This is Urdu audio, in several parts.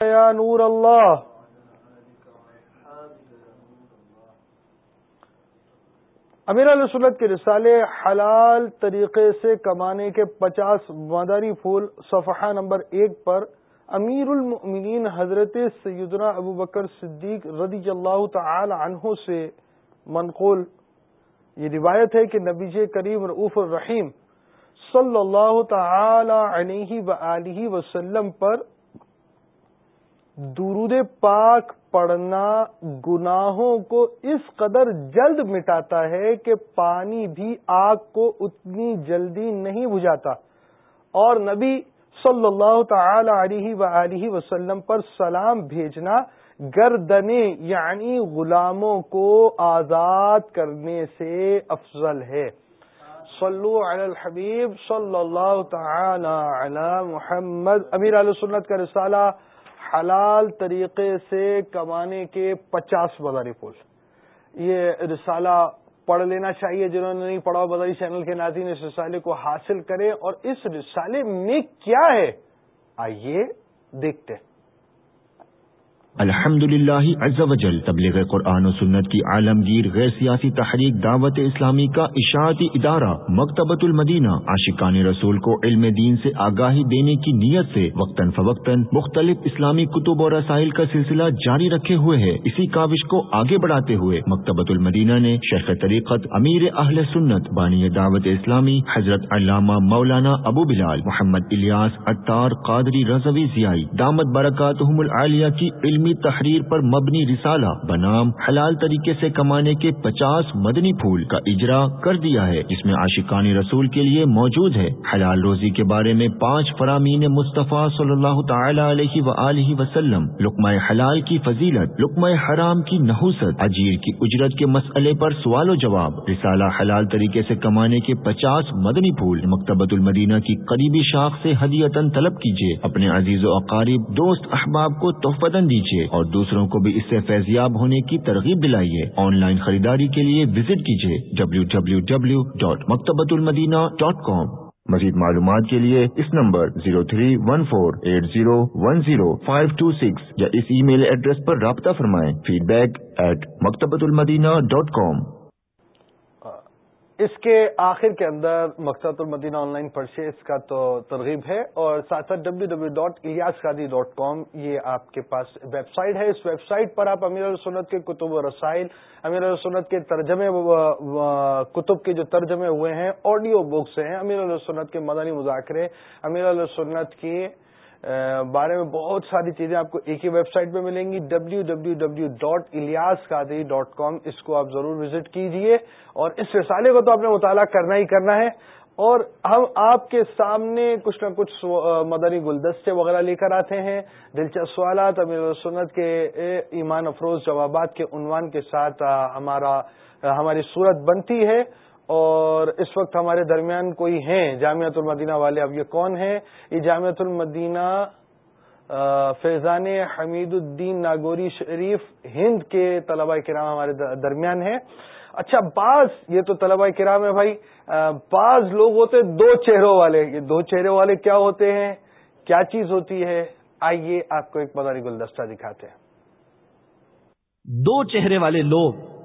یا نور اللہ امیر علیہ سنت کے رسالے حلال طریقے سے کمانے کے پچاس مداری پھول صفحہ نمبر ایک پر امیر المؤمنین حضرت سیدنا ابو بکر صدیق رضی اللہ تعالی عنہ سے منقول. یہ روایت ہے کہ نبی کریم رعف الرحیم صلی اللہ تعالی علیہ و وسلم پر درود پاک پڑھنا گناہوں کو اس قدر جلد مٹاتا ہے کہ پانی بھی آگ کو اتنی جلدی نہیں بجھاتا۔ اور نبی صلی اللہ تعالی علیہ و وسلم پر سلام بھیجنا گردنے یعنی غلاموں کو آزاد کرنے سے افضل ہے۔ صلو علی الحبیب صلی اللہ تعالی علی محمد، امیر علیہ سنت کا رسالہ حلال طریقے سے کمانے کے پچاس بازاری پول یہ رسالہ پڑھ لینا چاہیے، جنہوں نے نہیں پڑھا، بازاری چینل کے ناظرین، اس رسالے کو حاصل کرے اور اس رسالے میں کیا ہے؟ آئیے دیکھتے ہیں۔ الحمد للہ وجل، تبلیغ قرآن و سنت کی عالمگیر غیر سیاسی تحریک دعوت اسلامی کا اشاعتی ادارہ مکتبۃ المدینہ، عاشقان رسول کو علم دین سے آگاہی دینے کی نیت سے وقتاً فوقتاً مختلف اسلامی کتب اور رسائل کا سلسلہ جاری رکھے ہوئے ہے اسی کاوش کو آگے بڑھاتے ہوئے مکتبۃ المدینہ نے شیخ طریقت امیر اہل سنت بانی دعوت اسلامی حضرت علامہ مولانا ابو بلال محمد الیاس اطار قادری رضوی ضیائی دامت برکاتہم العالیہ کی علمی تحریر پر مبنی رسالہ بنام حلال طریقے سے کمانے کے پچاس مدنی پھول کا اجرا کر دیا ہے۔ جس میں عاشقان رسول کے لیے موجود ہے۔ حلال روزی کے بارے میں پانچ فرامین مصطفیٰ صلی اللہ تعالی علیہ و وسلم لکمۂ حلال کی فضیلت لکمۂ حرام کی نحوست، اجیر کی اجرت کے مسئلے پر سوال و جواب، رسالہ حلال طریقے سے کمانے کے پچاس مدنی پھول، مکتبۃ المدینہ کی قریبی شاخ سے ہدیتن طلب کیجیے اپنے عزیز و اقارب دوست احباب کو تحفدن دیجیے اور دوسروں کو بھی اس سے فیضیاب ہونے کی ترغیب دلائیے۔ آن لائن خریداری کے لیے وزٹ کیجیے W W W dot Maktabatul Madina dot com مزید معلومات کے لیے اس number zero three one four eight zero one zero five two six یا اس ای میل ایڈریس پر رابطہ فرمائیں۔ Feed back at مکتبۃ Madina dot com اس کے آخر کے اندر مقصد المدینہ آن لائن پرچیز کا تو ترغیب ہے اور ساتھ ساتھ W W dot Ilyas Qadri dot com یہ آپ کے پاس ویب سائٹ ہے۔ اس ویب سائٹ پر آپ امیر السنت کے کتب و رسائل، امیر السنت کے ترجمے کتب کے جو ترجمے ہوئے ہیں آڈیو بکس ہیں۔ امیر السنت کے مدنی مذاکرے، امیر السنت کی بارے میں بہت ساری چیزیں آپ کو ایک ہی ویب سائٹ پہ ملیں گی W W W dot Ilyas Qadri dot com اس کو آپ ضرور وزٹ کیجیے اور اس رسالے کو تو آپ نے مطالعہ کرنا ہی کرنا ہے۔ اور ہم آپ کے سامنے کچھ نہ کچھ مدنی گلدستے وغیرہ لے کر آتے ہیں۔ دلچسپ سوالات، امیر سنت کے ایمان افروز جوابات کے عنوان کے ساتھ ہمارا ہماری صورت بنتی ہے۔ اور اس وقت ہمارے درمیان کوئی ہیں جامعت المدینہ والے؟ اب یہ کون ہیں؟ یہ جامعت المدینہ فیضان حمید الدین ناگوری شریف ہند کے طلبہ کرام ہمارے درمیان ہیں۔ اچھا بعض، یہ تو طلبہ کرام ہے بھائی بعض لوگ ہوتے دو چہروں والے۔ یہ دو چہرے والے کیا ہوتے ہیں؟ کیا چیز ہوتی ہے؟ آئیے آپ کو ایک مداری گلدستہ دکھاتے ہیں۔ دو چہرے والے لوگ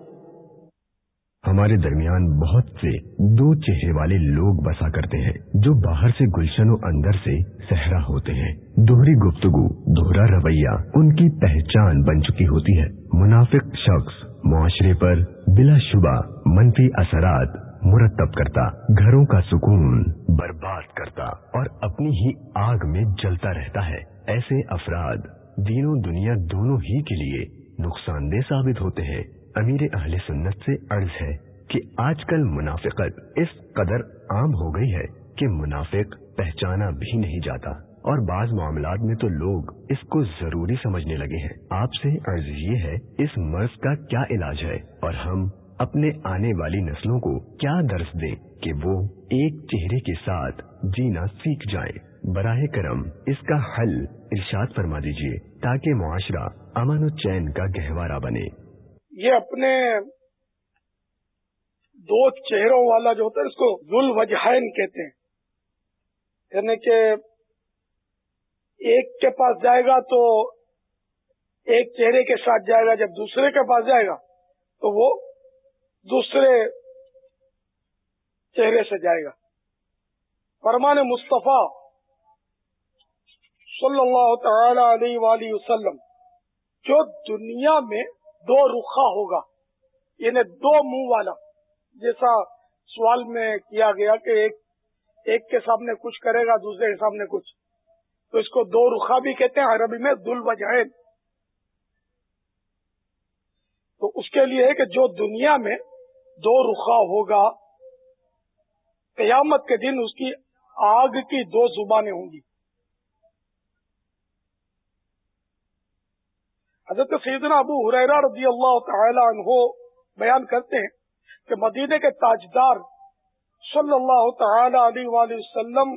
ہمارے درمیان بہت سے دو چہرے والے لوگ بسا کرتے ہیں جو باہر سے گلشن و اندر سے صحرا ہوتے ہیں۔ دوہری گفتگو، دوہرا رویہ، ان کی پہچان بن چکی ہوتی ہے۔ منافق شخص معاشرے پر بلا شبہ منفی اثرات مرتب کرتا، گھروں کا سکون برباد کرتا اور اپنی ہی آگ میں جلتا رہتا ہے۔ ایسے افراد دینوں دنیا دونوں ہی کے لیے نقصان دہ ثابت ہوتے ہیں۔ امیر اہل سنت سے عرض ہے کہ آج کل منافقت اس قدر عام ہو گئی ہے کہ منافق پہچانا بھی نہیں جاتا اور بعض معاملات میں تو لوگ اس کو ضروری سمجھنے لگے ہیں۔ آپ سے عرض یہ ہے، اس مرض کا کیا علاج ہے اور ہم اپنے آنے والی نسلوں کو کیا درس دیں کہ وہ ایک چہرے کے ساتھ جینا سیکھ جائیں۔ براہ کرم اس کا حل ارشاد فرما دیجیے تاکہ معاشرہ امن و چین کا گہوارہ بنے۔ یہ اپنے دو چہروں والا جو ہوتا ہے، اس کو ذل وجہین کہتے ہیں۔ یعنی کہ ایک کے پاس جائے گا تو ایک چہرے کے ساتھ جائے گا، جب دوسرے کے پاس جائے گا تو وہ دوسرے چہرے سے جائے گا۔ فرمان مصطفیٰ صلی اللہ تعالی علیہ وآلہ وسلم، جو دنیا میں دو رخا ہوگا یعنی دو منہ والا۔ جیسا سوال میں کیا گیا کہ ایک ایک کے سامنے کچھ کرے گا، دوسرے کے سامنے کچھ۔ تو اس کو دو رخا بھی کہتے ہیں، عربی میں دل وجہ تو اس کے لیے ہے کہ جو دنیا میں دو رخا ہوگا، قیامت کے دن اس کی آگ کی دو زبانیں ہوں گی۔ حضرت سیدنا ابو حریرہ رضی اللہ تعالی عنہ بیان کرتے ہیں کہ مدینے کے تاجدار صلی اللہ تعالی علیہ وآلہ وسلم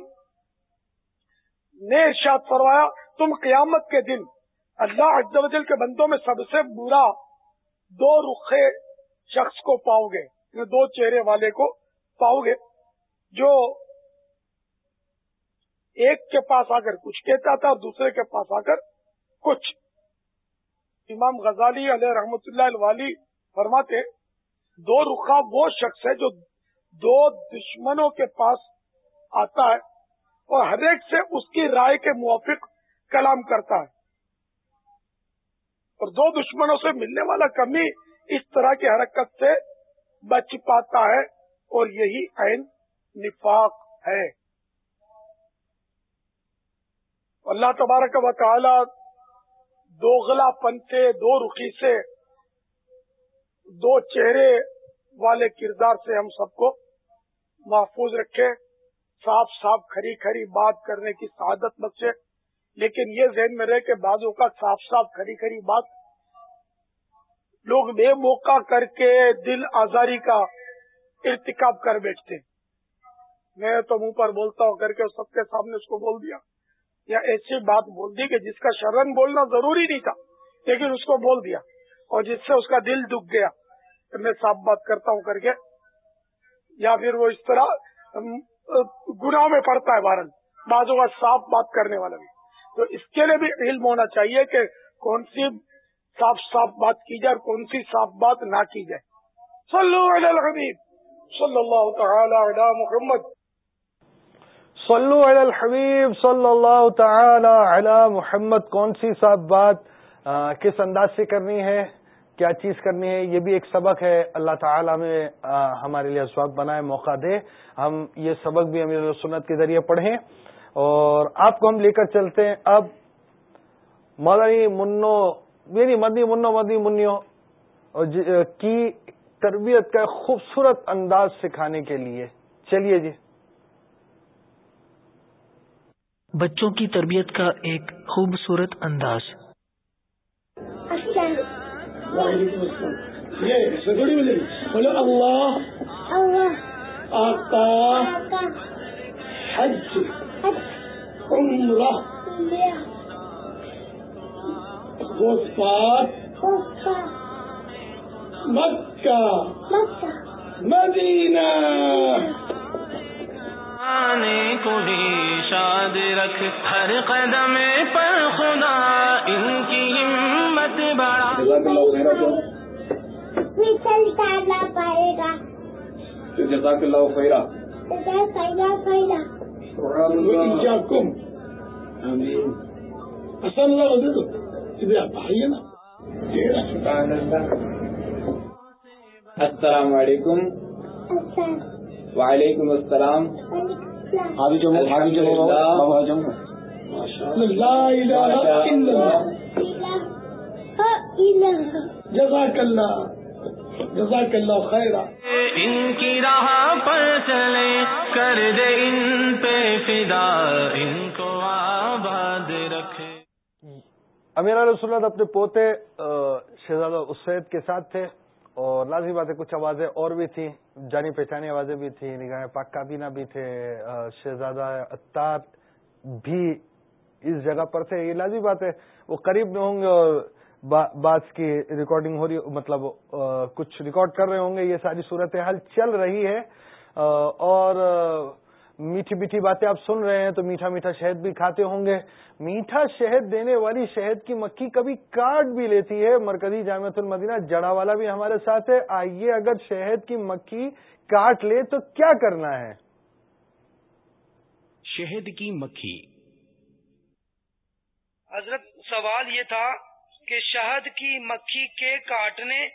نے ارشاد فرمایا، تم قیامت کے دن اللہ عز و جل کے بندوں میں سب سے برا دو رخے شخص کو پاؤ گے یعنی دو چہرے والے کو پاؤ گے، جو ایک کے پاس آ کر کچھ کہتا تھا اور دوسرے کے پاس آ کر کچھ امام غزالی علیہ رحمت اللہ والی فرماتے دو رخا وہ شخص ہے جو دو دشمنوں کے پاس آتا ہے اور ہر ایک سے اس کی رائے کے موافق کلام کرتا ہے۔ اور دو دشمنوں سے ملنے والا کمی اس طرح کی حرکت سے بچ پاتا ہے اور یہی عین نفاق ہے۔ اللہ تبارک و تعالی دو غلا پن سے دو رخی سے دو چہرے والے کردار سے ہم سب کو محفوظ رکھے صاف صاف، کھری کھری بات کرنے کی سعادت بخشے لیکن یہ ذہن میں رہے کہ بعضوں کا صاف صاف، کھری کھری بات لوگ بے موقع کر کے دل آزاری کا ارتکاب کر بیٹھتے میں تو منہ پر بولتا ہوں، کر کے سب کے سامنے اس کو بول دیا۔ یا ایسی بات بول دی کہ جس کا شرن بولنا ضروری نہیں تھا، لیکن اس کو بول دیا اور جس سے اس کا دل دکھ گیا کہ میں صاف بات کرتا ہوں کر کے، یا پھر وہ اس طرح گناہ میں پڑتا ہے بارن بعضوں کا صاف بات کرنے والا بھی۔ تو اس کے لیے بھی علم ہونا چاہیے کہ کون سی صاف صاف بات کی جائے اور کون سی صاف بات نہ کی جائے۔ صلو علی الحبیب، صلی اللہ تعالی علی محمد۔ صلو علی الحبیب صلی اللہ تعالی علی محمد. کون سی صاف بات کس انداز سے کرنی ہے؟ کیا چیز کرنی ہے؟ یہ بھی ایک سبق ہے، اللہ تعالیٰ میں ہمارے لیے اسباب بنائے، موقع دے۔ ہم یہ سبق بھی امیر سنت کے ذریعے پڑھیں۔ اور آپ کو ہم لے کر چلتے ہیں اب مدنی منو یعنی مدنی منو مدنی منو جی، کی تربیت کا خوبصورت انداز سکھانے کے لیے۔ چلیے جی۔ بچوں کی تربیت کا ایک خوبصورت انداز۔ بولو اللہ۔ آقا۔ حج۔ عمرہ۔ مکہ۔ مدینہ۔ کو بھی شاد رکھ ہر قدم پر خدا ان کی ہمت بڑا جزاک اللہ خیرہ۔ کم اصل اللہ دے دو ادھر جزاک اللہ جزاک اللہ خیر ان کی راہ پر چلے کر دے ان پہ فدا۔ ان کو آباد رکھے۔ امیر علیہ اپنے پوتے شہزادہ اسید کے ساتھ تھے۔ اور لازمی بات ہے کچھ آوازیں اور بھی تھیں، جانی پہچانی آوازیں بھی تھیں، نگاہ پاک کابینہ بھی تھے شہزادہ اتار بھی اس جگہ پر تھے۔ یہ لازمی بات ہے وہ قریب میں ہوں گے اور بات کی ریکارڈنگ ہو رہی مطلب کچھ ریکارڈ کر رہے ہوں گے۔ یہ ساری صورت حال چل رہی ہے۔ اور میٹھی میٹھی باتیں آپ سن رہے ہیں تو میٹھا میٹھا شہد بھی کھاتے ہوں گے۔ میٹھا شہد دینے والی شہد کی مکھی کبھی کاٹ بھی لیتی ہے۔ مرکزی جامعت المدینہ جڑا والا بھی ہمارے ساتھ ہے۔ آئیے اگر شہد کی مکھی کاٹ لے تو کیا کرنا ہے؟ شہد کی مکھی۔ حضرت سوال یہ تھا کہ شہد کی مکھی کے کاٹنے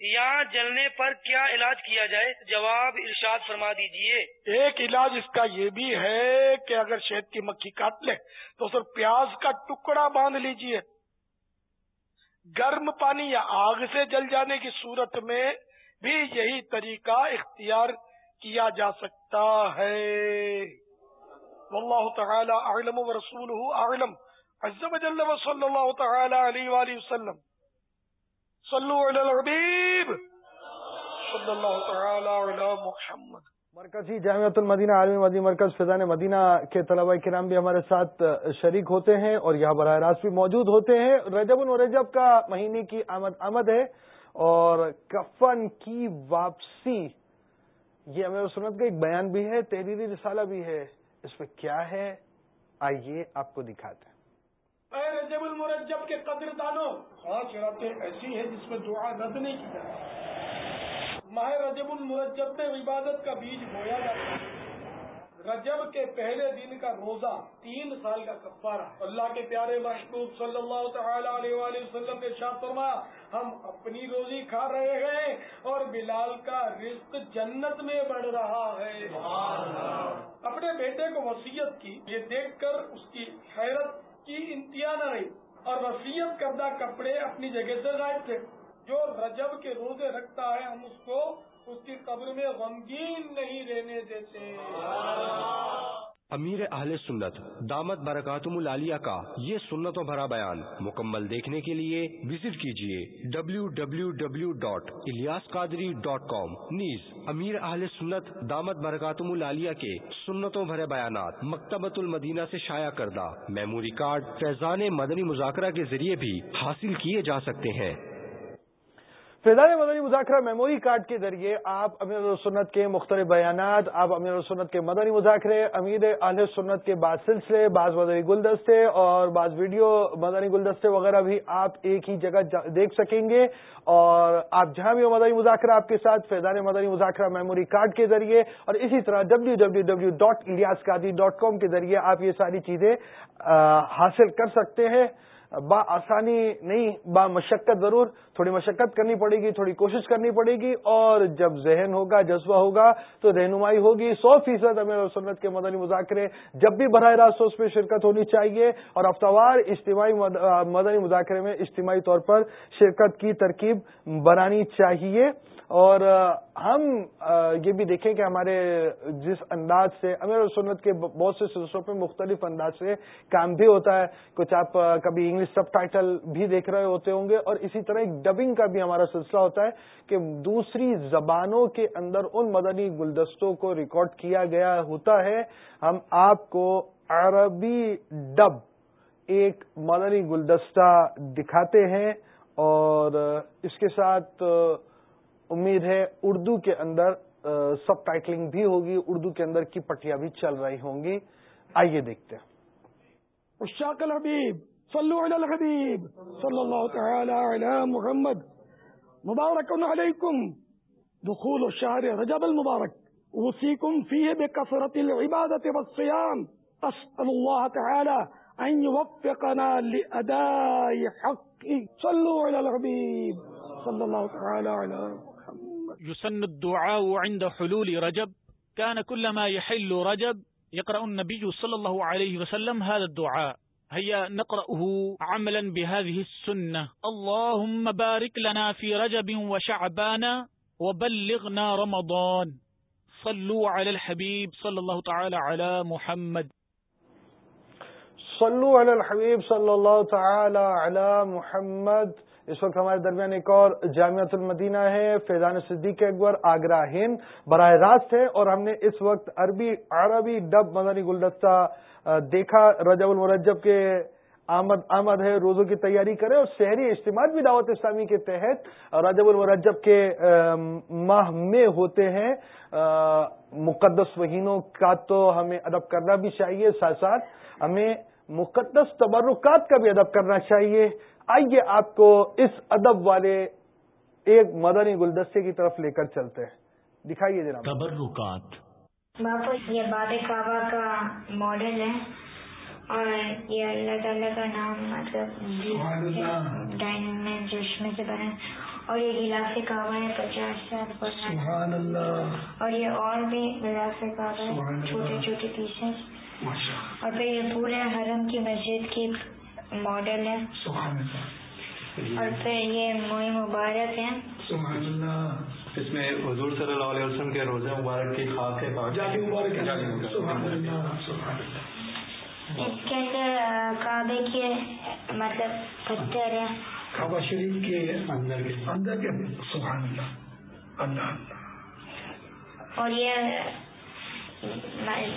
یا جلنے پر کیا علاج کیا جائے؟ جواب ارشاد فرما دیجیے۔ ایک علاج اس کا یہ بھی ہے کہ اگر شہد کی مکھی کاٹ لے تو سر پیاز کا ٹکڑا باندھ لیجیے۔ گرم پانی یا آگ سے جل جانے کی صورت میں بھی یہی طریقہ اختیار کیا جا سکتا ہے۔ واللہ تعالی اعلم و رسول اعلم۔ عز و جل و صلی اللہ تعالی علیہ وآلہ وسلم۔ صلو علی الحبیب. صلی اللہ تعالی علی محمد. مرکزی جی، جامعت المدینہ عالمی مدی مرکز فضان مدینہ کے طلبہ کرام بھی ہمارے ساتھ شریک ہوتے ہیں اور یہاں براہ راست بھی موجود ہوتے ہیں۔ رجب الرجب کا مہینے کی آمد آمد ہے اور کفن کی واپسی، یہ امیر سنت کا ایک بیان بھی ہے، تحریری رسالہ بھی ہے۔ اس میں کیا ہے؟ آئیے آپ کو دکھاتے ہیں۔ اے رجب المرجب کے قدر دانوں خاص راتیں ایسی ہیں جس میں دعا رد نہیں کی جاتی۔ ماہ رجب المرجب میں عبادت کا بیج بویا جاتا ہے۔ رجب کے پہلے دن کا روزہ تین سال کا کفارہ اللہ کے پیارے محبوب صلی اللہ تعالی علیہ وآلہ وسلم کے شاہ فرمایا ہم اپنی روزی کھا رہے ہیں اور بلال کا رزق جنت میں بڑھ رہا ہے۔ اپنے بیٹے کو وسیعت کی یہ دیکھ کر اس کی حیرت کی انتہا نہ رہی اور وسیعت کردہ کپڑے اپنی جگہ سے غائب تھے۔ جو رجب کے روزے رکھتا ہے، ہم اس کو اس کی قبر میں غمگین نہیں رہنے دیتے۔ امیر اہل سنت، دامت برکاتم العالیہ کا یہ سنتوں بھرا بیان۔ مکمل دیکھنے کے لیے وزٹ کیجیے W W W dot Ilyas Qadri dot com نیز، امیر اہل سنت، دامت برکاتم العالیہ کے سنتوں بھرے بیانات مکتبۃ المدینہ سے شائع کردہ۔ میموری کارڈ فیضان مدنی مذاکرہ کے ذریعے بھی حاصل کیے جا سکتے ہیں۔ فیضان مدنی مذاکرہ میموری کارڈ کے ذریعے آپ امیر السنت کے مختلف بیانات، آپ امیر السنت کے مدنی مذاکرے، امیر اہل سنت کے بعض سلسلے، بعض مدنی گلدستے اور بعض ویڈیو مدنی گلدستے وغیرہ بھی آپ ایک ہی جگہ دیکھ سکیں گے اور آپ جہاں بھی مدنی مذاکرہ آپ کے ساتھ فیضان مدنی مذاکرہ میموری کارڈ کے ذریعے اور اسی طرح W W W dot Ilyas Qadri dot com کے ذریعے آپ یہ ساری چیزیں حاصل کر سکتے ہیں۔ با آسانی نہیں، با مشقت ضرور، تھوڑی مشقت کرنی پڑے گی، تھوڑی کوشش کرنی پڑے گی، اور جب ذہن ہوگا، جذبہ ہوگا، تو رہنمائی ہوگی، سو فیصد امیر سنت کے مدنی مذاکرے جب بھی براہ راست اس میں شرکت ہونی چاہیے، اور ہفتہ اجتماعی مدنی مذاکرے میں اجتماعی طور پر شرکت کی ترکیب بنانی چاہیے، اور ہم یہ بھی دیکھیں کہ ہمارے جس انداز سے، امیر سنت کے بہت سے سلسلوں پہ مختلف انداز سے کام بھی ہوتا ہے، کچھ آپ کبھی انگلش سب ٹائٹل بھی دیکھ رہے ہوتے ہوں گے، اور اسی طرح ایک ڈبنگ کا بھی ہمارا سلسلہ ہوتا ہے کہ دوسری زبانوں کے اندر ان مدنی گلدستوں کو ریکارڈ کیا گیا ہوتا ہے۔ ہم آپ کو عربی ڈب ایک مدنی گلدستہ دکھاتے ہیں اور اس کے ساتھ امید ہے اردو کے اندر سب ٹائٹلنگ بھی ہوگی، اردو کے اندر کی پٹیاں بھی چل رہی ہوں گی۔ آئیے دیکھتے ہیں۔ اشاق الحبیب، صلو علی الحبیب صلی اللہ تعالی علی محمد۔ مبارک علیکم، دخول الشهر رجب المبارک۔ اوصيكم فيه بكثرة العبادة والصيام أسأل الله تعالى أن يوفقنا لأداء حقه صلوا على الحبيب صلى الله تعالى على يسن الدعاء عند حلول رجب. كان كلما يحل رجب يقرأ النبي صلى الله عليه وسلم هذا الدعاء. هيا نقرأه عملا بهذه السنة. اللهم بارك لنا في رجب وشعبان وبلغنا رمضان. صلوا على الحبيب صلى الله تعالى على محمد. صلوا على الحبيب صلى الله تعالى على محمد. اس وقت ہمارے درمیان ایک اور جامعت المدینہ ہے، فیضان صدیق اکبر، آگرہ ہند۔ براہ راست ہے اور ہم نے اس وقت عربی عربی ڈب مدنی گلدستہ دیکھا۔ رجب المرجب کے آمد آمد ہے، روزوں کی تیاری کریں اور شہری اجتماع بھی دعوت اسلامی کے تحت رجب المرجب کے ماہ میں ہوتے ہیں۔ مقدس مہینوں کا تو ہمیں ادب کرنا بھی چاہیے۔ ساتھ ساتھ ہمیں مقدس تبرکات کا بھی ادب کرنا چاہیے۔ آئیے آپ کو اس ادب والے ایک مدنی گلدستے کی طرف لے کر چلتے ہیں۔ دکھائیے جناب۔ تبرکات باپو یہ باب کعبہ کا ماڈل ہے اور یہ اللہ تعالیٰ کا نام مطلب ڈائننگ میں چشمے سے بنے اور یہ غلاف کعبہ ہے پچاس سال اور یہ اور بھی غلاف کعبہ ہے چھوٹے چھوٹے پیسز۔ اور پھر یہ پورے حرم کی مسجد کی ماڈل ہے اور پھر یہ موئی مبارک ہے اس میں حضور صلی اللہ علیہ وسلم کے روزہ مبارک کی خاص ہے اس کے اندر کعبے کے مطلب پتھر ہے کعبہ شریف کے اندر کے اندر کے سبحان اللہ اللہ اور یہ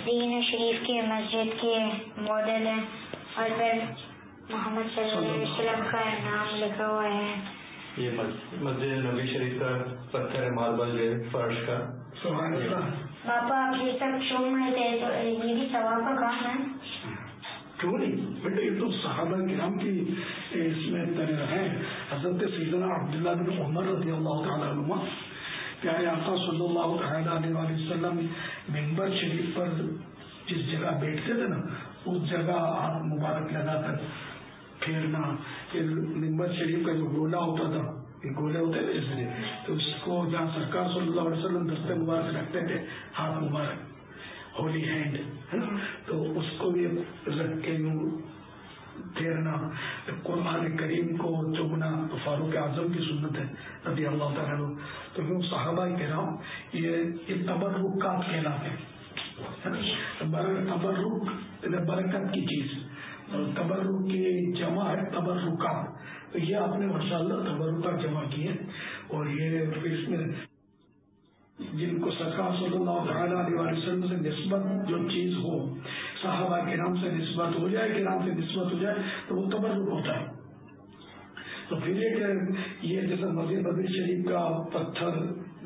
دین شریف کے مسجد کے ماڈل ہے اور پھر محمد صلی اللہ علیہ وسلم کا نام لکھا ہوا ہے۔ یہ مسجد نبی شریف کا پتھر ہے ماربل ہے فرش کا۔ پاپا آپ یہ سب چوم رہے تھے تو یہ بھی ثواب کا کام ہے۔ کیوں نہیں؟ بیٹے یہ تو صحابہ کرام کی اس میں ہے۔ حضرت سیدنا عبداللہ بن عمر رضی اللہ تعالیٰ عنہ پیارے آقا صلی اللہ تعالیٰ علیہ وسلم ممبر شریف پر جس جگہ بیٹھتے تھے نا اس جگہ آپ مبارک لگا کر پھیرنا، پھر نمبر شریف کا جو گولا ہوتا تھا گولے ہوتے تھے اس لیے تو اس کو جہاں سرکار صلی اللہ علیہ وسلم دستے مبارک رکھتے تھے، ہاتھ مبارک ہولی ہینڈ تو اس کو بھی رکھ کے یوں پھیرنا، قرآن کریم کو چبنا تو فاروق اعظم کی سنت ہے، رضی اللہ تعالیٰ تو یوں صحابہ کہہ رہا ہوں، یہ تبرکات کہلاتے ہیں تبرک یعنی برکت کی چیز۔ تبرک کی جمع ہے تبرکات تو یہ آپ نے ماشاء اللہ تبرکات جمع کی ہے۔ اور یہ اس میں جن کو سرکار صلی اللہ تعالیٰ علیہ وسلم سے نسبت جو چیز ہو، صحابہ کے نام سے نسبت ہو جائے کے نام سے نسبت ہو جائے، تو وہ تبرک ہوتا ہے۔ تو پھر ایک یہ جیسے مسجد نبی شریف کا پتھر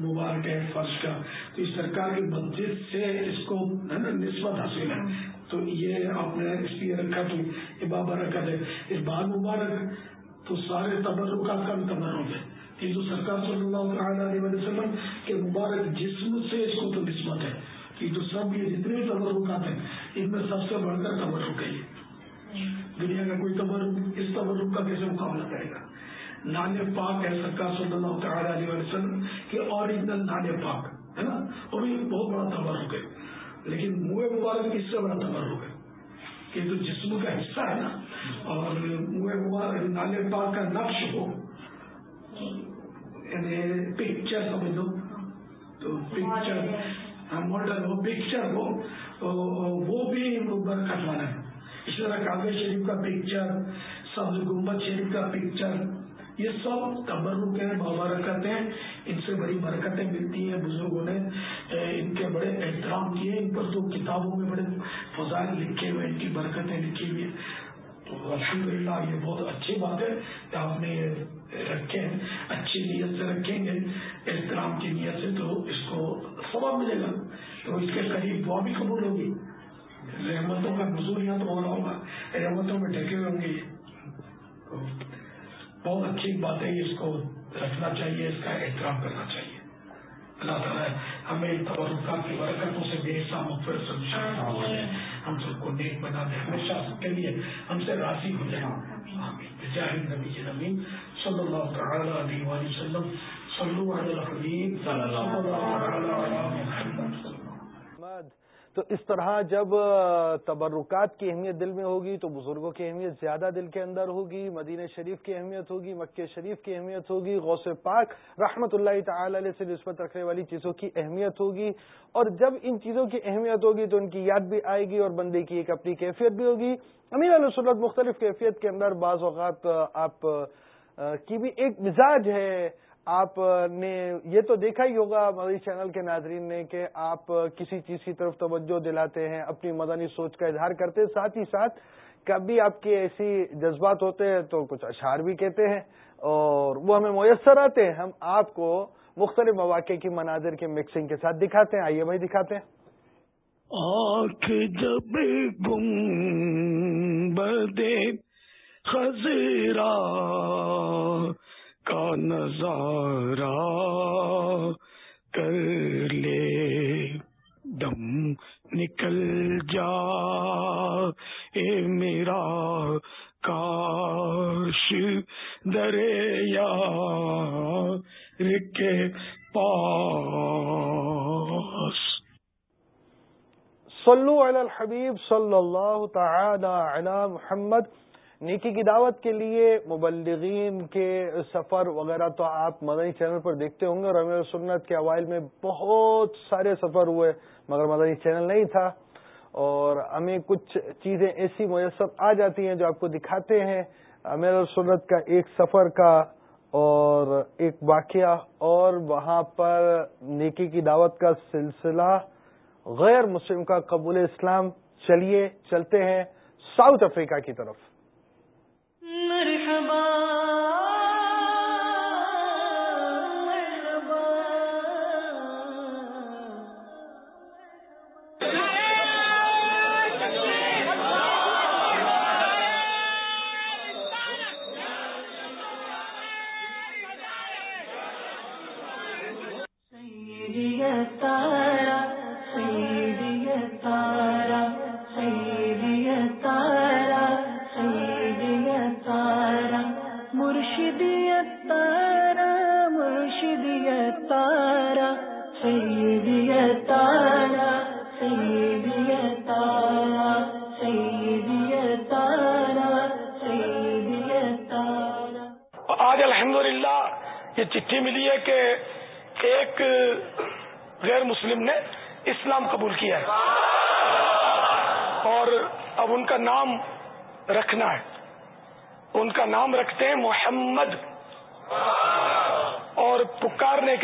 مبارک ہے، فرش کا۔ تو اس سرکار کی مسجد سے اس کو نسبت حاصل ہے۔ آپ نے اس لیے رکھا تو یہ بابرکت ہے۔ اس بال مبارک تو سارے تبرکات کا بھی تبرک ہے۔ یہ جو سرکار صلی اللہ علیہ وسلم کے مبارک جسم سے اس کو تو نسبت ہے۔ کہ جو سب یہ جتنے بھی تبرکات ہیں، ان میں سب سے بڑھ کر تبرک ہے دنیا کا کوئی تبرک، اس تبرک کا کیسے مقابلہ کرے گا؟ نان پاک ہے سرکار صلی اللہ تعالیٰ علیہ وسلم کے اوریجنل نان پاک، ہے نا؟ وہ بھی بہت بڑا تبرک ہے۔ لیکن منہ مبارک اس سے بڑا تبرک ہے۔ کہ جو جسم کا حصہ ہے نا اور نالے پاک کا نقش ہو۔ یعنی پکچر سمجھ لو۔ تو پکچر ماڈل ہو پکچر ہو۔ تو وہ بھی برکت والا ہے۔ اس طرح کابل شریف کا پکچر سبز گمبد شریف کا پکچر یہ سب تبرک ہیں بابرکت ہیں۔ ان سے بڑی برکتیں ملتی ہیں بزرگوں نے۔ ان کے بڑے احترام کیے ان پر تو کتابوں میں بڑے فضائل لکھے ہوئے ان کی برکتیں لکھی ہوئی تو الحمد للہ یہ بہت اچھی بات ہے کہ آپ نے رکھے ہیں۔ اچھی نیت سے رکھیں گے، احترام کی نیت سے، تو اس کو سبب ملے گا۔ تو اس کے قریب دعا بھی قبول ہوگی۔ رحمتوں کا نزول یہاں تو ہو رہا ہوگا۔ رحمتوں میں ڈھکے ہوئے ہوں گے۔ بہت اچھی بات ہے، اس کو رکھنا چاہیے، اس کا احترام کرنا چاہیے۔ اللہ تعالیٰ ہمیں تبرکات کی برکتوں سے بے حصہ مغفر ہم سب کو نیک بنا دے، ہمیشہ کے لیے ہم سے راضی ہو جائے۔ جاہد نبی نبی صلی اللہ تعالیٰ علیہ وسلم۔ صلو علی الحبیب۔ صلی اللہ علیہ وسلم تو اس طرح جب تبرکات کی اہمیت دل میں ہوگی تو بزرگوں کی اہمیت زیادہ دل کے اندر ہوگی، مدینہ شریف کی اہمیت ہوگی، مکہ شریف کی اہمیت ہوگی، غوث پاک رحمت اللہ تعالی علیہ سے نسبت رکھنے والی چیزوں کی اہمیت ہوگی اور جب ان چیزوں کی اہمیت ہوگی تو ان کی یاد بھی آئے گی اور بندے کی ایک اپنی کیفیت بھی ہوگی۔ امیر علیہ سنت مختلف کیفیت کے اندر بعض اوقات آپ کی بھی ایک مزاج ہے آپ نے یہ تو دیکھا ہی ہوگا مدنی چینل کے ناظرین نے کہ آپ کسی چیز کی طرف توجہ دلاتے ہیں، اپنی مدنی سوچ کا اظہار کرتے ہیں، ساتھ ہی ساتھ کبھی آپ کے ایسی جذبات ہوتے ہیں تو کچھ اشعار بھی کہتے ہیں اور وہ ہمیں میسر آتے ہیں، ہم آپ کو مختلف مواقع کی مناظر کے مکسنگ کے ساتھ دکھاتے ہیں، آئیے بھائی دکھاتے ہیں۔ آنکھ جب گم بدے خزرا کا نظارہ کر لے۔ دم نکل جا۔ اے میرا کاش دریا کے پاس۔ صلو علی الحبیب صلی اللہ تعالی علی محمد۔ نیکی کی دعوت کے لیے مبلغین کے سفر وغیرہ تو آپ مدنی چینل پر دیکھتے ہوں گے اور امیر سنت کے اوائل میں بہت سارے سفر ہوئے، مگر مدنی چینل نہیں تھا۔ اور ہمیں کچھ چیزیں ایسی میسر آ جاتی ہیں جو آپ کو دکھاتے ہیں۔ امیر سنت کا ایک سفر کا اور ایک واقعہ اور وہاں پر نیکی کی دعوت کا سلسلہ غیر مسلم کا قبول اسلام چلیے، چلتے ہیں ساؤتھ افریقہ کی طرف۔ بات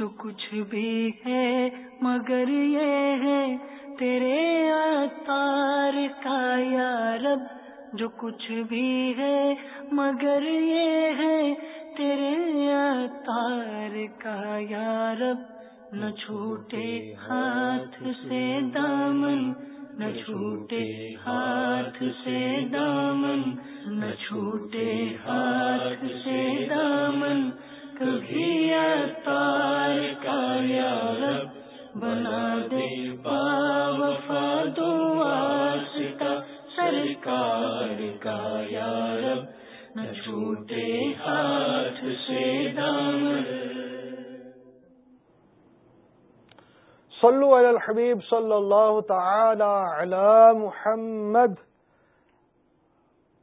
جو کچھ بھی ہے، مگر یہ ہے تیرے آتار کا یا رب، جو کچھ بھی ہے، مگر یہ ہے تیرے تار کا یارب نہ چھوٹے ہاتھ سے دامن، نہ چھوٹے ہاتھ سے دامن، نہ چھوٹے ہاتھ سے دامن۔ کبھی تار کا یارب بنا دے پا وفا دو کا سرکار کا یارب نہ چھوٹے ہاتھ سے صلو علی الحبیب صلی اللہ تعالی علی محمد۔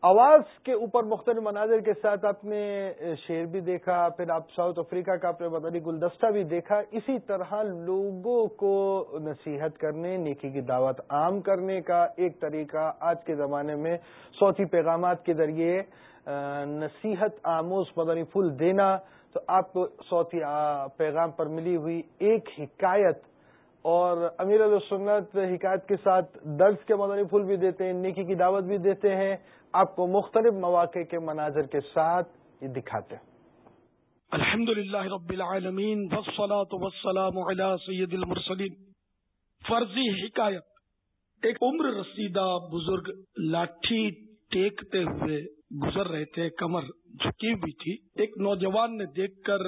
آواز کے اوپر مختلف مناظر کے ساتھ آپ نے شیر بھی دیکھا، پھر آپ ساؤتھ افریقہ کا اپنے مدنی گلدستہ بھی دیکھا۔ اسی طرح لوگوں کو نصیحت کرنے، نیکی کی دعوت عام کرنے کا ایک طریقہ آج کے زمانے میں صوتی پیغامات کے ذریعے نصیحت آموز مدنی پھول دینا۔ تو آپ کو صوتی پیغام پر ملی ہوئی ایک حکایت اور امیر السنت حکایت کے ساتھ درس کے مدنی پھول بھی دیتے ہیں، نیکی کی دعوت بھی دیتے ہیں۔ آپ کو مختلف مواقع کے مناظر کے ساتھ یہ دکھاتے ہیں۔ الحمد للہ رب العالمین والسلام علی سید المرسلین۔ فرضی حکایت، ایک عمر رسیدہ بزرگ لاٹھی ٹیکتے ہوئے گزر رہے تھے، کمر جھکی ہوئی تھی۔ ایک نوجوان نے دیکھ کر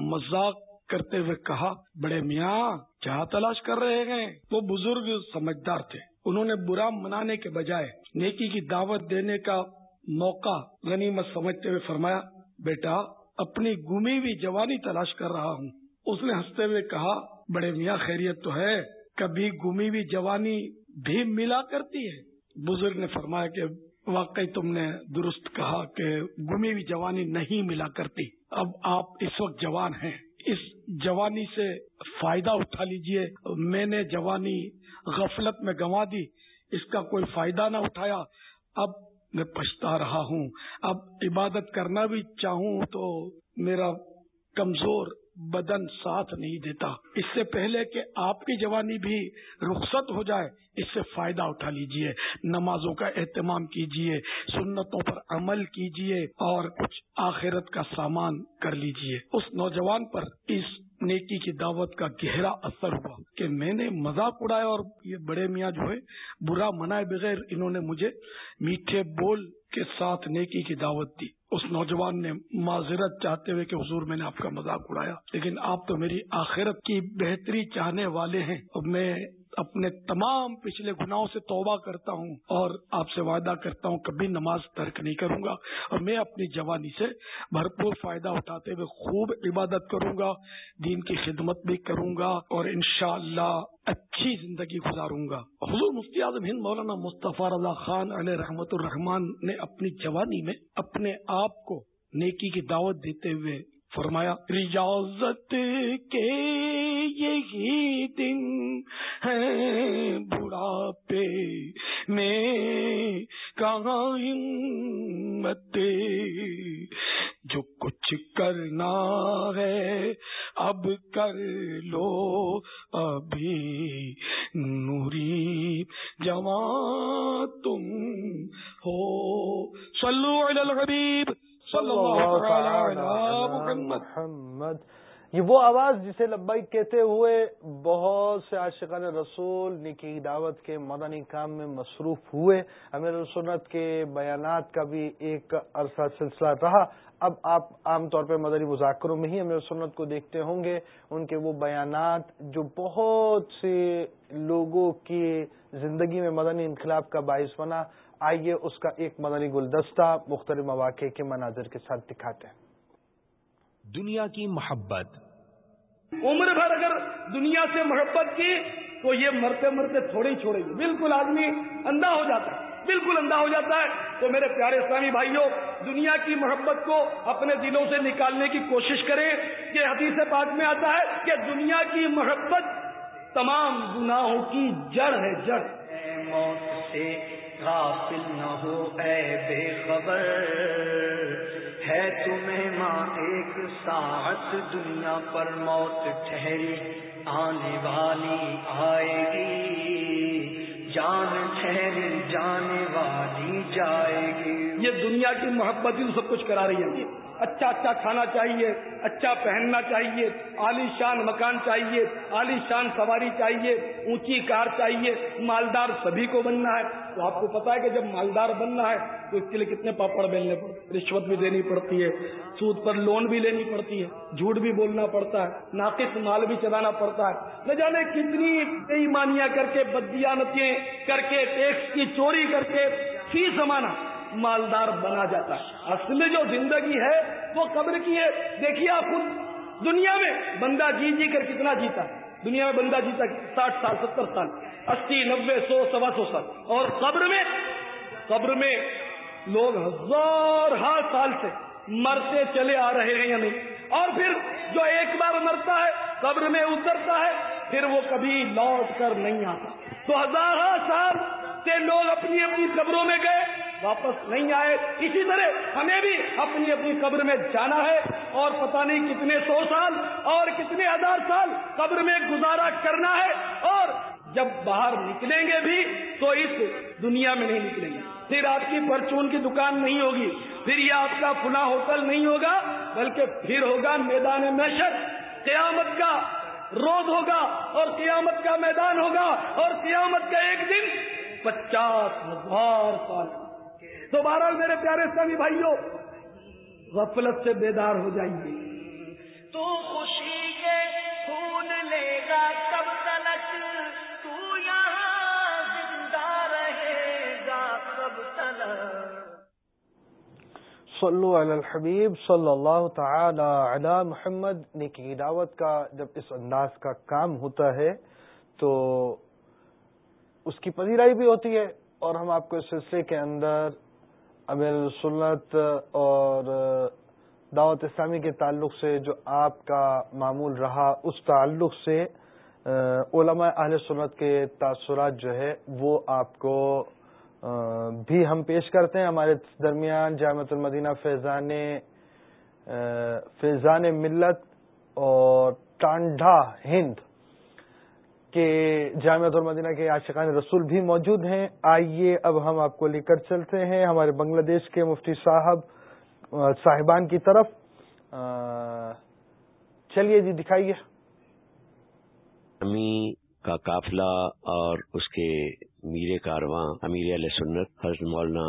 مذاق کرتے ہوئے کہا، بڑے میاں کیا تلاش کر رہے ہیں، وہ بزرگ سمجھدار تھے۔ انہوں نے برا منانے کے بجائے نیکی کی دعوت دینے کا موقع غنیمت سمجھتے ہوئے فرمایا، بیٹا، اپنی گمی ہوئی جوانی تلاش کر رہا ہوں۔ اس نے ہنستے ہوئے کہا، بڑے میاں، خیریت تو ہے، کبھی گمی ہوئی جوانی بھی ملا کرتی ہے۔ بزرگ نے فرمایا کہ، واقعی تم نے درست کہا کہ گمی ہوئی جوانی نہیں ملا کرتی۔ اب آپ اس وقت جوان ہیں۔ اس جوانی سے فائدہ اٹھا لیجیے۔ میں نے جوانی غفلت میں گنوا دی، اس کا کوئی فائدہ نہ اٹھایا۔ اب میں پچھتا رہا ہوں۔ اب عبادت کرنا بھی چاہوں تو میرا کمزور بدن ساتھ نہیں دیتا۔ اس سے پہلے کہ آپ کی جوانی بھی رخصت ہو جائے، اس سے فائدہ اٹھا لیجیے۔ نمازوں کا اہتمام کیجیے، سنتوں پر عمل کیجیے اور کچھ آخرت کا سامان کر لیجیے۔ اس نوجوان پر اس نیکی کی دعوت کا گہرا اثر ہوا کہ میں نے مذاق اڑایا اور یہ بڑے میاں جو ہے برا منائے بغیر انہوں نے مجھے میٹھے بول کے ساتھ نیکی کی دعوت دی۔ اس نوجوان نے معذرت چاہتے ہوئے کہ حضور میں نے آپ کا مذاق اڑایا، لیکن آپ تو میری آخرت کی بہتری چاہنے والے ہیں اور میں اپنے تمام پچھلے گناہوں سے توبہ کرتا ہوں اور آپ سے وعدہ کرتا ہوں، کبھی نماز ترک نہیں کروں گا۔ اور میں اپنی جوانی سے بھرپور فائدہ اٹھاتے ہوئے خوب عبادت کروں گا، دین کی خدمت بھی کروں گا اور انشاءاللہ اچھی زندگی گزاروں گا۔ حضور مفتی اعظم ہند مولانا مصطفیٰ رضا خان علیہ رحمت الرحمان نے اپنی جوانی میں اپنے آپ کو نیکی کی دعوت دیتے ہوئے فرمایا، ریاضت کے یہی دن ہے بڑھاپے میں کہاں ہمت جو کچھ کرنا ہے، اب کر لو۔ ابھی نوری جوان تم ہو۔ صلو علی الحبیب۔ صلی اللہ محمد. یہ وہ آواز جسے لبائی کہتے ہوئے بہت سے عاشقان رسول نکی دعوت کے مدنی کام میں مصروف ہوئے۔ امیر السنت کے بیانات کا بھی ایک عرصہ سلسلہ رہا۔ اب آپ عام طور پہ مدنی مذاکروں میں ہی امیر السنت کو دیکھتے ہوں گے۔ ان کے وہ بیانات جو بہت سے لوگوں کی زندگی میں مدنی انقلاب کا باعث بنا۔ آئیے اس کا ایک مدنی گلدستہ مختلف مواقع کے مناظر کے ساتھ دکھاتے ہیں۔ دنیا کی محبت۔ عمر بھر اگر دنیا سے محبت کی تو یہ مرتے مرتے تھوڑے ہی چھوڑے گی۔ بالکل آدمی اندھا ہو جاتا ہے۔ بالکل اندھا ہو جاتا ہے۔ تو میرے پیارے اسلامی بھائیوں دنیا کی محبت کو اپنے دلوں سے نکالنے کی کوشش کریں۔ کہ حدیث پاک میں آتا ہے کہ دنیا کی محبت تمام گناہوں کی جڑ ہے جڑ۔ موت سے غافل نہ ہو، اے بے خبر، ہے تمہیں ماں ایک ساتھ دنیا پر موت ٹھہری، آنے والی آئے گی، جان ٹھہری، جانے والی جائے گی۔ دنیا کی محبت ہی سب کچھ کرا رہی ہے اچھا اچھا کھانا چاہیے اچھا پہننا چاہیے، عالی شان مکان چاہیے، عالی شان سواری چاہیے، اونچی کار چاہیے، مالدار سبھی کو بننا ہے۔ تو آپ کو پتا ہے کہ جب مالدار بننا ہے تو اس کے لیے کتنے پاپڑ بیلنے پڑتے رشوت بھی دینی پڑتی ہے، سود پر لون بھی لینی پڑتی ہے، جھوٹ بھی بولنا پڑتا ہے، ناقص مال بھی چلانا پڑتا ہے۔ نہ جانے کتنی بےمانیاں کر کے بدیانتیں کر کے، ٹیکس کی چوری کر کے، فی زمانہ مالدار بنا جاتا ہے۔ اصل جو زندگی ہے، وہ قبر کی ہے۔ دیکھیے آپ خود، دنیا میں بندہ جی جی کر کتنا جیتا دنیا میں بندہ جیتا ساٹھ سال، ستر سال، اسی نبے سو، سوا سو سال۔ اور قبر میں قبر میں لوگ ہزار ہر سال سے مرتے چلے آ رہے ہیں یا نہیں۔ اور پھر جو ایک بار مرتا ہے، قبر میں اترتا ہے، پھر وہ کبھی لوٹ کر نہیں آتا۔ تو ہزار سال سے لوگ اپنی اپنی قبروں میں گئے۔ واپس نہیں آئے۔ اسی طرح ہمیں بھی اپنی اپنی قبر میں جانا ہے اور پتہ نہیں کتنے سو سال اور کتنے ہزار سال قبر میں گزارا کرنا ہے اور جب باہر نکلیں گے بھی تو اس دنیا میں نہیں نکلیں گے۔ پھر آپ کی پرچون کی دکان نہیں ہوگی، پھر یہ آپ کا فنا ہوٹل نہیں ہوگا، بلکہ پھر ہوگا میدان میشر قیامت کا روز ہوگا اور قیامت کا میدان ہوگا اور قیامت کا ایک دن۔ پچاس ہزار سال۔ تو بہرحال میرے پیارے سبھی بھائیوں غفلت سے بیدار ہو جائیے۔ تو خوشی کے خون لے گا کب تلک۔ تو یہاں زندہ رہے گا کب تلک۔ صلو علی الحبیب صلی اللہ تعالی علی محمد۔ نیکی دعوت کا جب اس انداز کا کام ہوتا ہے تو اس کی پذیرائی بھی ہوتی ہے۔ اور ہم آپ کو اس سلسلے کے اندر امیر سنت اور دعوت اسلامی کے تعلق سے جو آپ کا معمول رہا، اس تعلق سے علماء اہل سنت کے تاثرات جو ہے، وہ آپ کو بھی ہم پیش کرتے ہیں۔ ہمارے درمیان جامعت المدینہ، فیضان فیضان ملت اور ٹانڈا ہند کے جامعت المدینہ کے عاشقان رسول بھی موجود ہیں۔ آئیے اب ہم آپ کو لے کر چلتے ہیں ہمارے بنگلہ دیش کے مفتی صاحب صاحبان کی طرف۔ چلیے جی دکھائیے۔ امی کا قافلہ اور اس کے میر کارواں امیر علیہ سنت، حضرت مولانا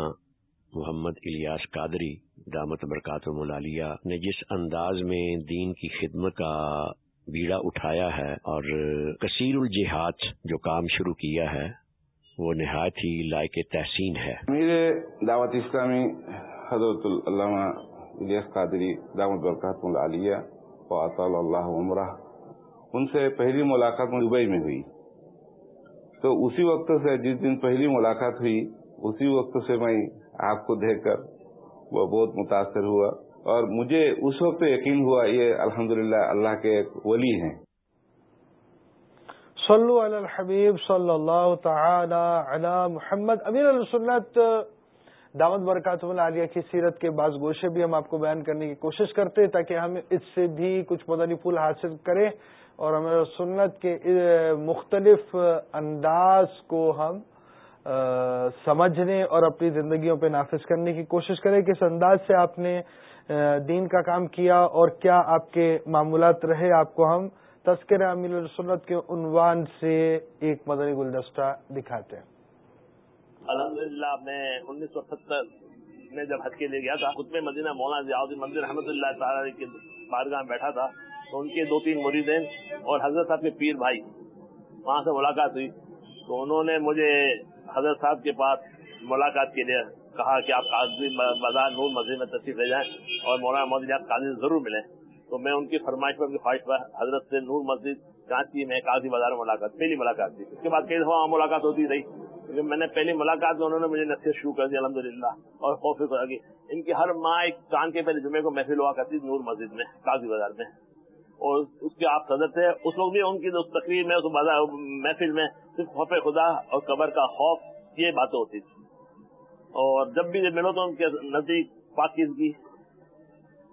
محمد الیاس قادری، دامت برکات ملالیہ نے جس انداز میں دین کی خدمت کا بیڑا اٹھایا ہے اور کثیر الجہاد جو کام شروع کیا ہے، وہ نہایت ہی لائق تحسین ہے۔ میرے دعوت اسلامی حضرت علامہ الیاس قادری دامت برکات ملالیہ اللہ عمرہ، ان سے پہلی ملاقات دبئی میں ہوئی۔ تو اسی وقت سے جس دن پہلی ملاقات ہوئی، اسی وقت سے میں آپ کو دیکھ کر وہ بہت متاثر ہوا۔ اور مجھے اس وقت یقین ہوا، یہ الحمدللہ اللہ کے ایک ولی ہیں۔ صلو علی الحبیب صلی اللہ تعالی علی محمد۔ امیر السنت، دعوت برکات عالیہ کی سیرت کے بعض گوشے بھی ہم آپ کو بیان کرنے کی کوشش کرتے تاکہ ہم اس سے بھی کچھ مدنی پھول حاصل کریں اور ہمیں سنت کے مختلف انداز کو ہم سمجھنے اور اپنی زندگیوں پہ نافذ کرنے کی کوشش کریں۔ کس انداز سے آپ نے دین کا کام کیا اور کیا آپ کے معمولات رہے، آپ کو ہم تذکر امیر السنت کے عنوان سے ایک مدنی گلدستہ دکھاتے ہیں۔ الحمد للہ میں انیس سو ستر میں جب حج کے لیے گیا تھا خود میں مدینہ مولانا ضیاء مندر رحمۃ اللہ تعالی کے بارگاہ میں بیٹھا تھا، تو ان کے دو تین مریدین اور حضرت صاحب کے پیر بھائی، وہاں سے ملاقات ہوئی۔ تو انہوں نے مجھے حضرت صاحب کے پاس ملاقات کے لیے کہا کہ آپ قاضی بازار نور مسجد میں تشریف لے جائیں اور مولانا مودی آپ قاضی ضرور ملیں، تو میں ان کی فرمائش پر خواہش پر حضرت سے نور مسجد کانچی میں قاضی بازار میں ملاقات، پہلی ملاقات تھی۔ اس کے بعد کئی دفعہ ملاقات ہوتی رہی، کیونکہ میں نے پہلی ملاقات میں انہوں نے مجھے نصیحت شروع کر دی الحمد للہ اور خوف ان کی ہر ماہ ایک چاند کے پہلے جمعے کو محفل ہوا کرتی نور مسجد میں، قاضی بازار میں۔ اور اس کے آپ صدر تھے، اس وقت بھی ان کی تقریر میں محفل میں صرف خوف خدا اور قبر کا خوف، یہ باتیں ہوتی تھی اور جب بھی ملو تو ان کے نزدیک پاکیزگی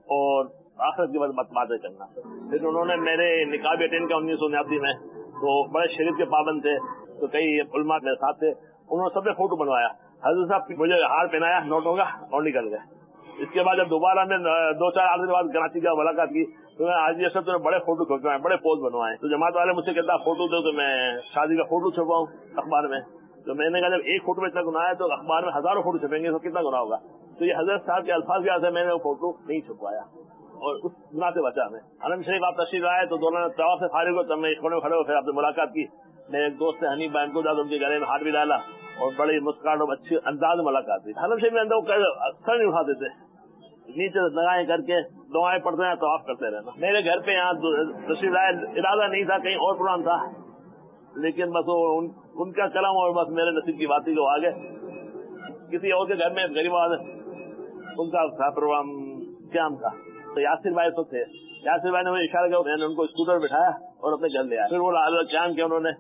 اور آخرت کے بعد باتیں کرنا۔ پھر انہوں نے میرے نکاح بھی اٹینڈ کیا انیس سو نیاسی میں۔ تو بڑے شریف کے پابند تھے۔ تو کئی علماء میرے ساتھ تھے۔ انہوں نے سب نے فوٹو بنوایا۔ حضرت صاحب مجھے ہار پہنایا نوٹوں کا اور نکل گئے۔ اس کے بعد جب دوبارہ میں دو چار آٹھ دن بعد کراچی کا ملاقات کی، تو میں آج یہ سب بڑے فوٹو کھینچوائے بڑے پوز بنوائے تو جماعت والے مجھ سے کہتا فوٹو دو تو میں شادی کا فوٹو چھپاؤں اخبار میں۔ تو میں نے کہا جب ایک فوٹو اتنا گنا ہے تو اخبار میں ہزاروں فوٹو چھپیں گے تو کتنا گنا ہوگا؟ تو یہ حضرت صاحب کے الفاظ کیا تھے میں نے وہ فوٹو نہیں چھپوایا۔ اور اس گنا سے بچا میں علم شریف آپ تشریف آئے تو دونوں طواف سے فارغ ہو، تب میں میں کھڑے ہو، پھر آپ سے ملاقات کی۔ میرے ایک دوست سے ہنی بہن کو جا ان کے گلے میں ہاتھ بھی ڈالا اور بڑی مسکراہٹ اور اچھی انداز میں ملاقات کی حرم شریف میں اندر اکثر نہیں اٹھاتے تھے۔ نیچے لگائیں کر کے دعائیں پڑھتے ہیں تو آف کرتے رہنا۔ میرے گھر پہ یہاں تشریف آئے ارادہ نہیں تھا، کہیں اور پروگرام تھا۔ لیکن بس وہ ان کا کلام اور بس میرے نصیب کی بات ہی جو آگے کسی اور کے گھر میں غریب آدمی ان کا تھا پروگرام قیام کا۔ تو یاسر بھائی تو تھے۔ یاسر بھائی نے مجھے اشارہ کیا، میں نے ان کو اسکوٹر بٹھایا اور اپنے گھر لے آیا۔ پھر وہ قیام کیا انہوں نے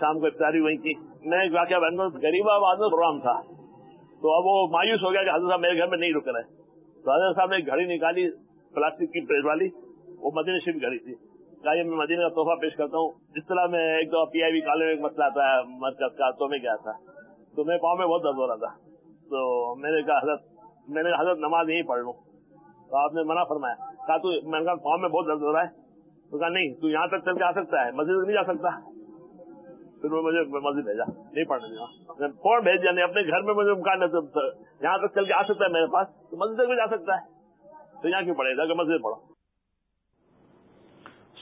شام کو افطاری وہیں کی میں ایک واقعہ بہن غریب آباد میں پروگرام تھا۔ تو اب وہ مایوس ہو گیا کہ حضرت صاحب میرے گھر میں نہیں رک رہے تو حضرت صاحب نے ایک گھڑی نکالی، پلاسٹک کی پریس والی، وہ مدینہ شریف گھڑی تھی۔ کہا میں مدینہ کا تحفہ پیش کرتا ہوں۔ اس طرح میں ایک دو پی آئی بی کالج میں ایک مسئلہ آتا ہے، مرکز کا، تو میں گیا تھا۔ تو میرے پاؤں میں بہت درد ہو رہا تھا۔ تو میں نے کہا، حضرت، میں نے حضرت، نماز یہیں پڑھ لوں۔ تو آپ نے منع فرمایا۔ کہا، تو میں نے کہا، پاؤں میں بہت درد ہو رہا ہے۔ تو کہا، نہیں، تو یہاں تک چل کے آ سکتا ہے۔ مسجد نہیں جا سکتا۔ پھر وہ مجھے مسجد بھیجا۔ نہیں پڑھنے دیا فون بھیج دیا؟ نہیں، اپنے گھر میں مجھے یہاں تک چل کے آ سکتا ہے میرے پاس۔ تو مسجد تک بھی جا سکتا ہے۔ تو یہاں کیوں پڑھے؟ گا کہ مسجد پڑھو۔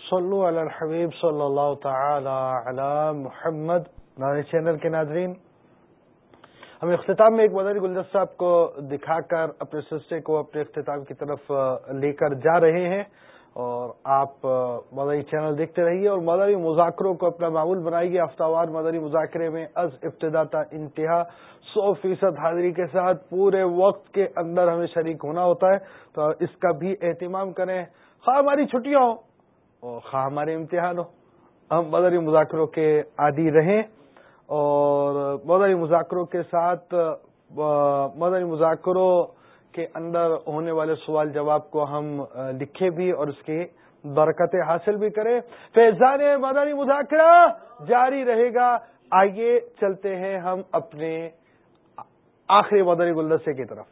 صلو علی الحبیب صلی اللہ تعالی علی محمد. نارے چینل کے ناظرین، ہم اختتام میں ایک مدری گلدستہ آپ کو دکھا کر اپنے سلسلے کو اپنے اختتام کی طرف لے کر جا رہے ہیں اور آپ مدری چینل دیکھتے رہیے اور مدری مذاکروں کو اپنا معمول بنائیے۔ ہفتہ وار مدری مذاکرے میں از ابتدا تا انتہا۔ سو فیصد حاضری کے ساتھ پورے وقت کے اندر ہمیں شریک ہونا ہوتا ہے، تو اس کا بھی اہتمام کریں۔ خواہ ہماری چھٹیاں ہوں اور خواہ ہمارے امتحان ہو، ہم مدری مذاکروں کے عادی رہیں اور مدری مذاکروں کے ساتھ مدری مذاکروں کے اندر ہونے والے سوال جواب کو ہم لکھے بھی اور اس کی برکتیں حاصل بھی کریں۔ فیضان مدنی مذاکرہ جاری رہے گا۔ آئیے چلتے ہیں ہم اپنے آخری مدنی گلدسے کی طرف۔